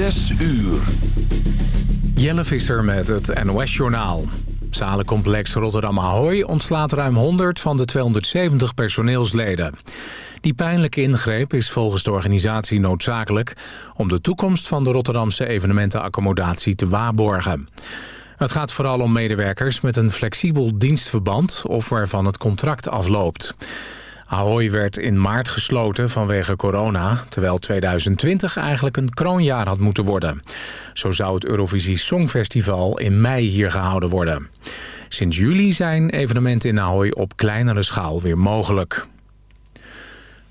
Zes uur. Jelle Visser met het NOS-journaal. Zalencomplex Rotterdam Ahoy ontslaat ruim 100 van de 270 personeelsleden. Die pijnlijke ingreep is volgens de organisatie noodzakelijk... om de toekomst van de Rotterdamse evenementenaccommodatie te waarborgen. Het gaat vooral om medewerkers met een flexibel dienstverband... of waarvan het contract afloopt. Ahoy werd in maart gesloten vanwege corona... terwijl 2020 eigenlijk een kroonjaar had moeten worden. Zo zou het Eurovisie Songfestival in mei hier gehouden worden. Sinds juli zijn evenementen in Ahoy op kleinere schaal weer mogelijk.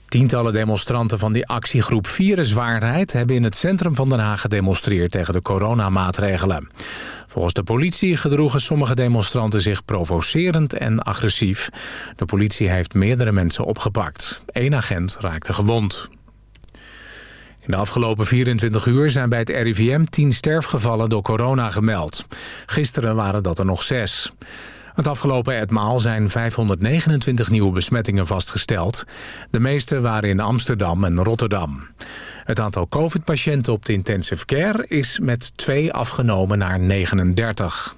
Tientallen demonstranten van die actiegroep Viruswaarheid... hebben in het centrum van Den Haag gedemonstreerd tegen de coronamaatregelen. Volgens de politie gedroegen sommige demonstranten zich provocerend en agressief. De politie heeft meerdere mensen opgepakt. Eén agent raakte gewond. In de afgelopen 24 uur zijn bij het RIVM 10 sterfgevallen door corona gemeld. Gisteren waren dat er nog zes. Het afgelopen etmaal zijn 529 nieuwe besmettingen vastgesteld. De meeste waren in Amsterdam en Rotterdam. Het aantal covid-patiënten op de intensive care is met 2 afgenomen naar 39.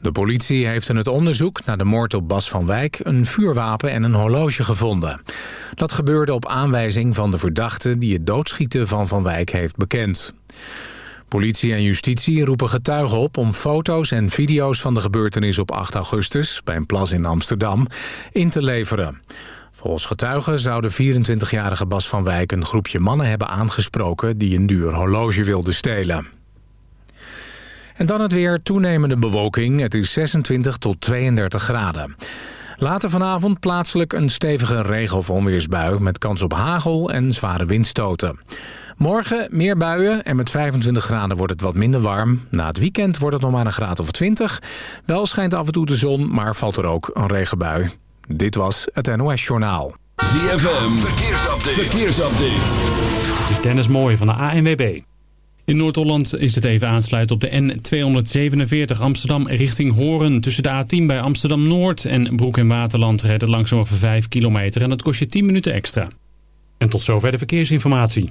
De politie heeft in het onderzoek naar de moord op Bas van Wijk... een vuurwapen en een horloge gevonden. Dat gebeurde op aanwijzing van de verdachte... die het doodschieten van Van Wijk heeft bekend. Politie en justitie roepen getuigen op om foto's en video's van de gebeurtenis op 8 augustus... bij een plas in Amsterdam, in te leveren. Volgens getuigen zou de 24-jarige Bas van Wijk een groepje mannen hebben aangesproken... die een duur horloge wilden stelen. En dan het weer, toenemende bewolking. Het is 26 tot 32 graden. Later vanavond plaatselijk een stevige regen- of onweersbui... met kans op hagel en zware windstoten. Morgen meer buien en met 25 graden wordt het wat minder warm. Na het weekend wordt het nog maar een graad of 20. Wel schijnt af en toe de zon, maar valt er ook een regenbui. Dit was het NOS Journaal. ZFM, verkeersupdate. verkeersupdate. Dit is Dennis Mooij van de ANWB. In Noord-Holland is het even aansluiten op de N247 Amsterdam richting Horen. Tussen de A10 bij Amsterdam-Noord en Broek en Waterland rijden langzaam over 5 kilometer. En dat kost je 10 minuten extra. En tot zover de verkeersinformatie.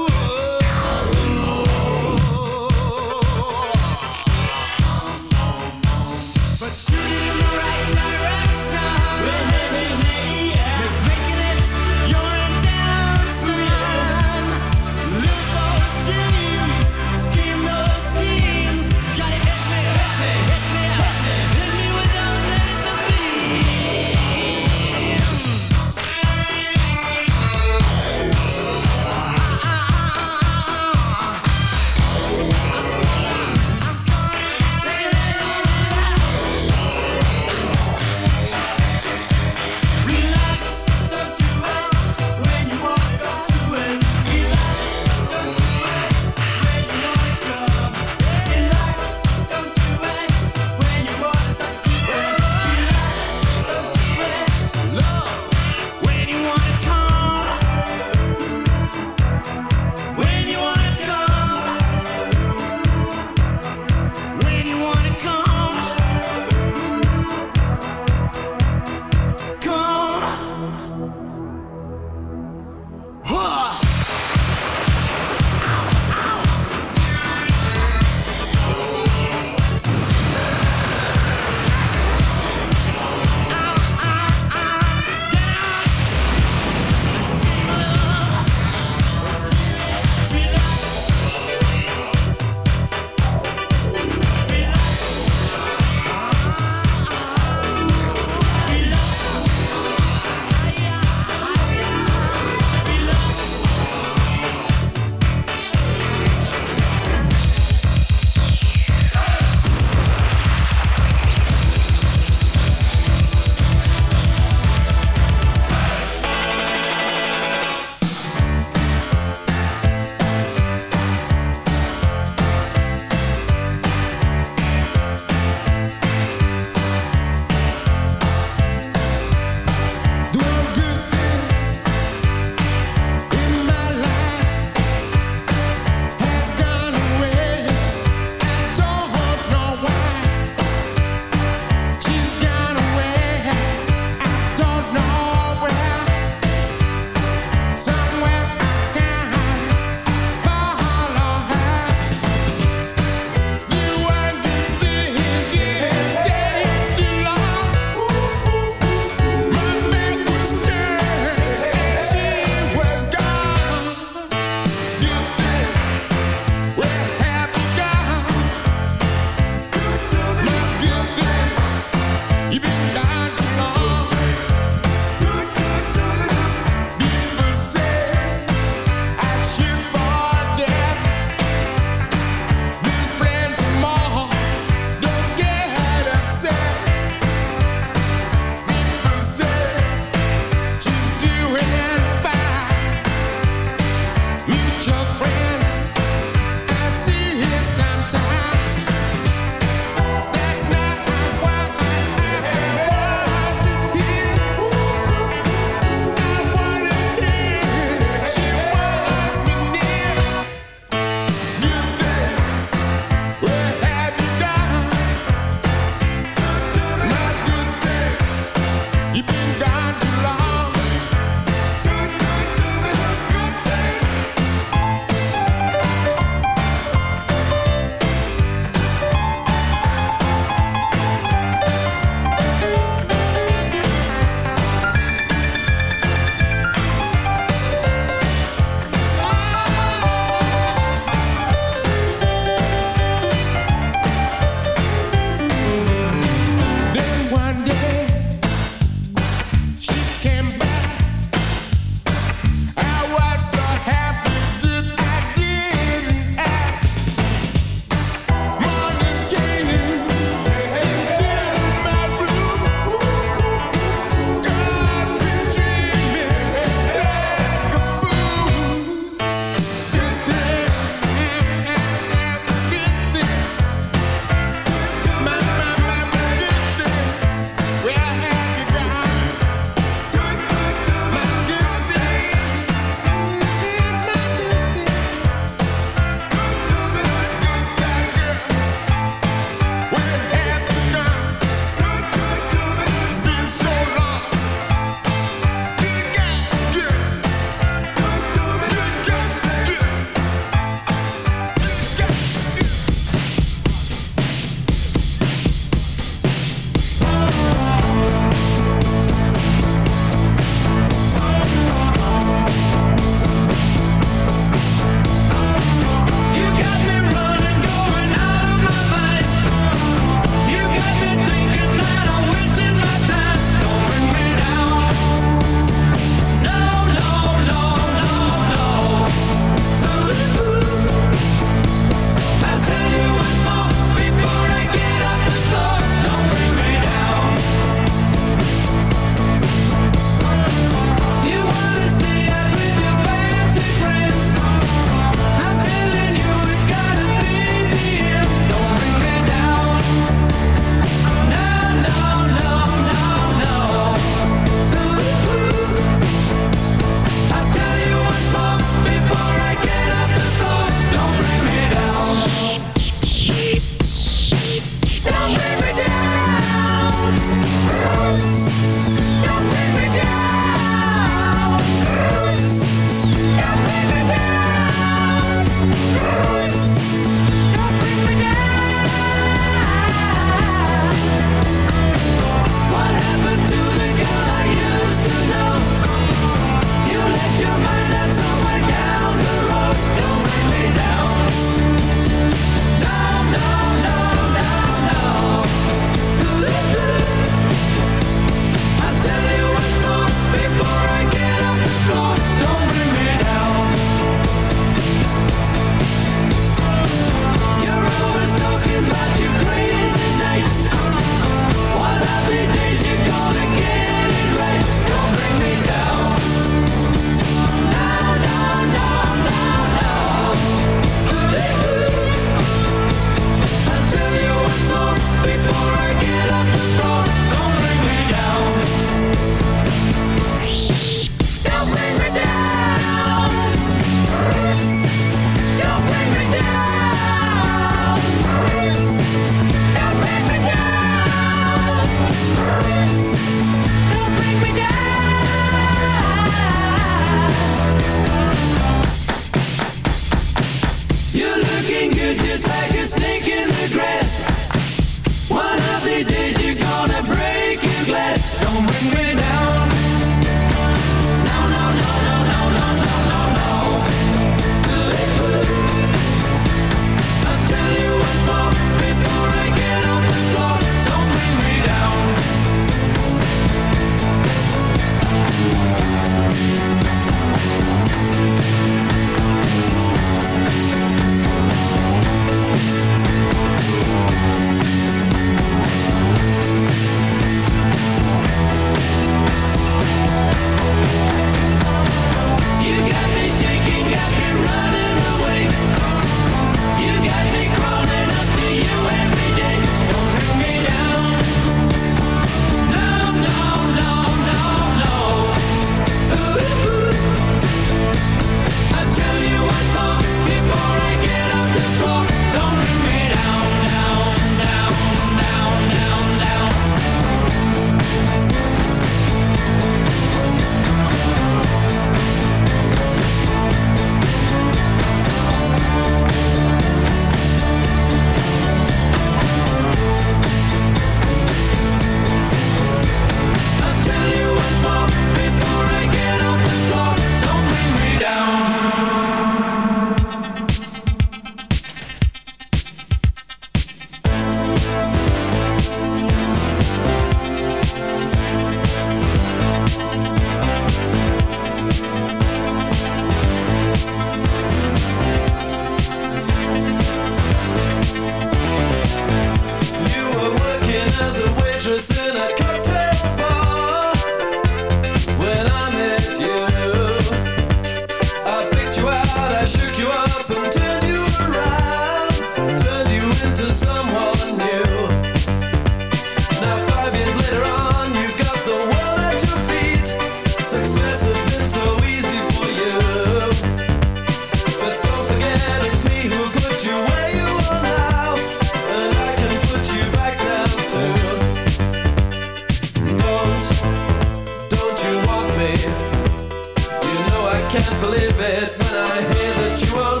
can't believe it when I hear that you are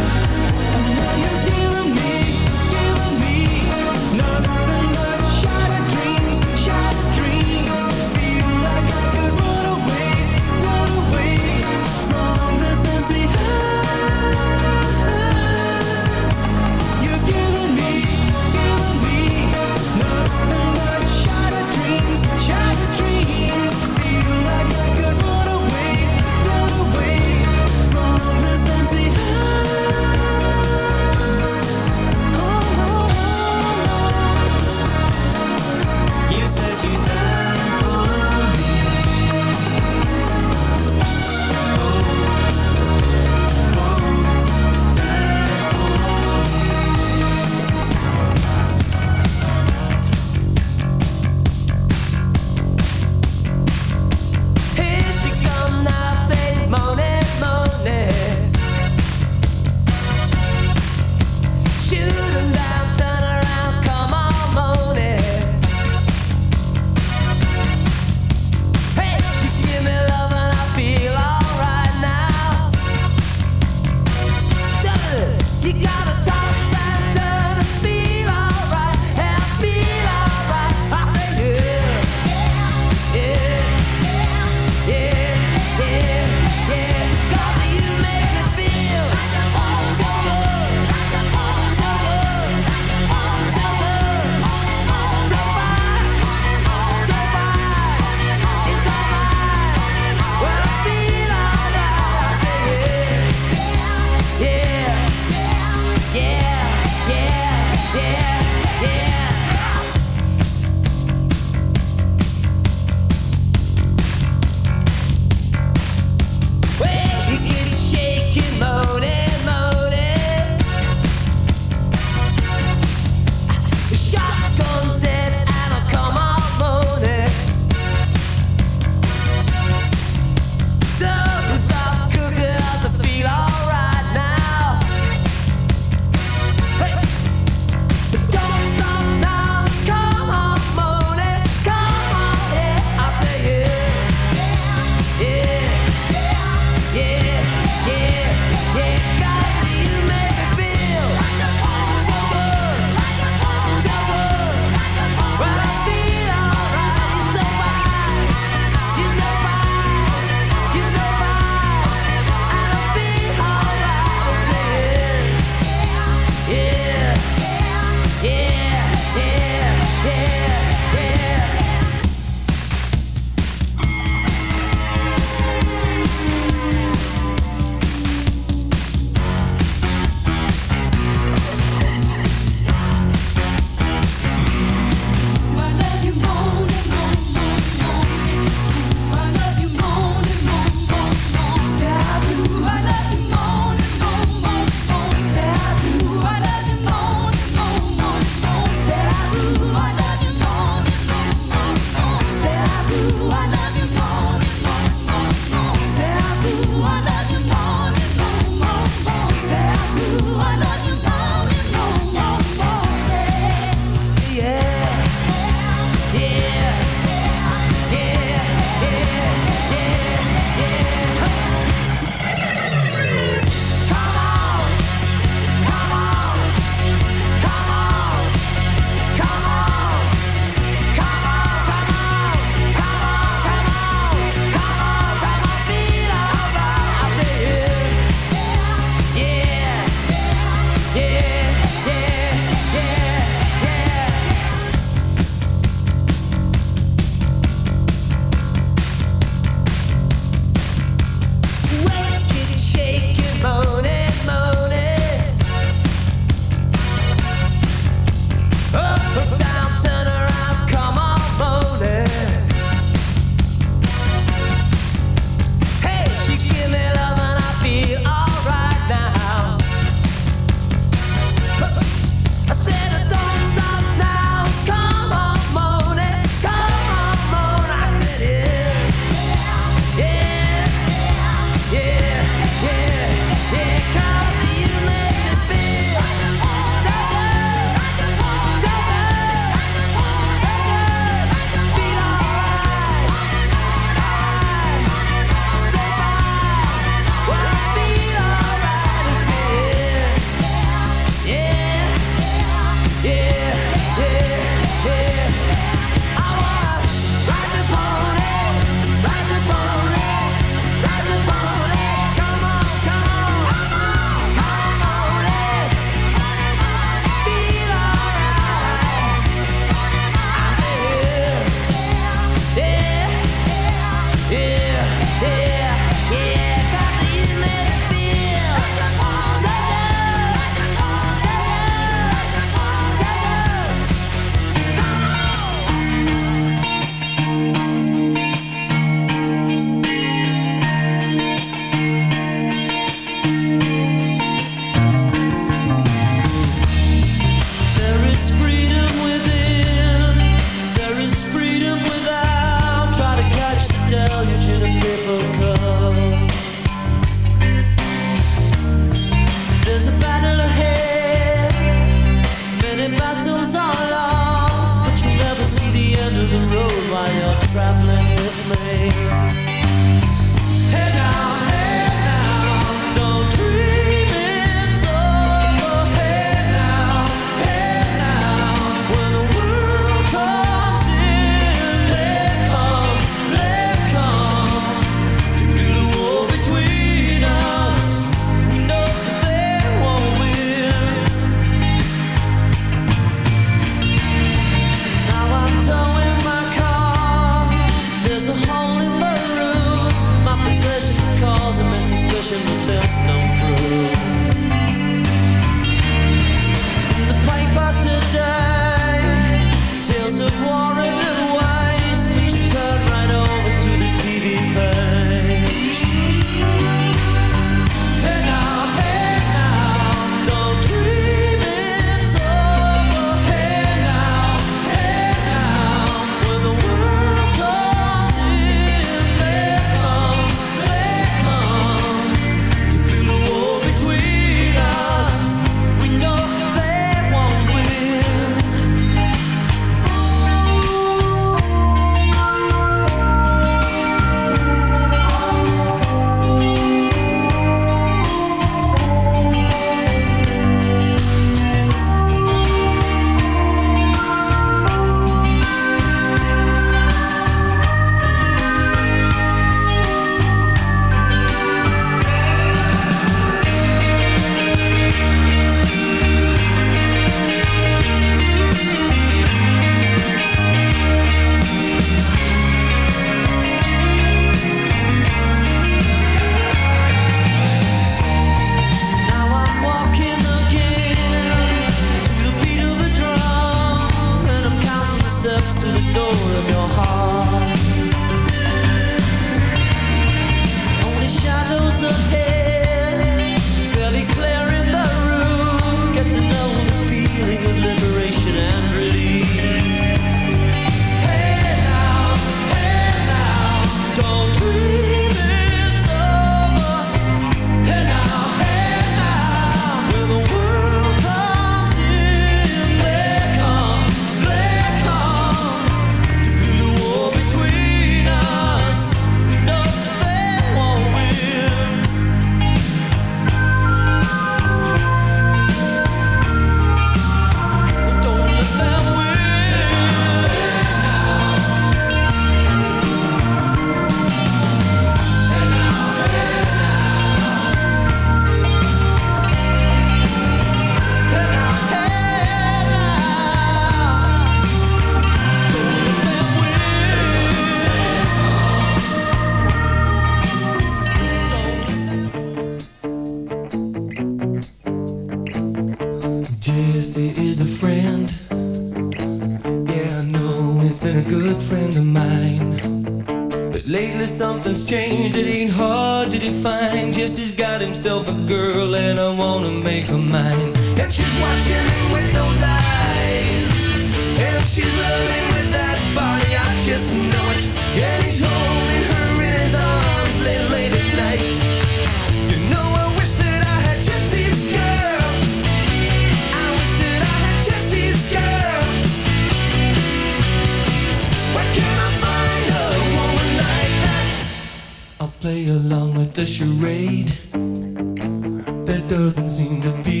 to be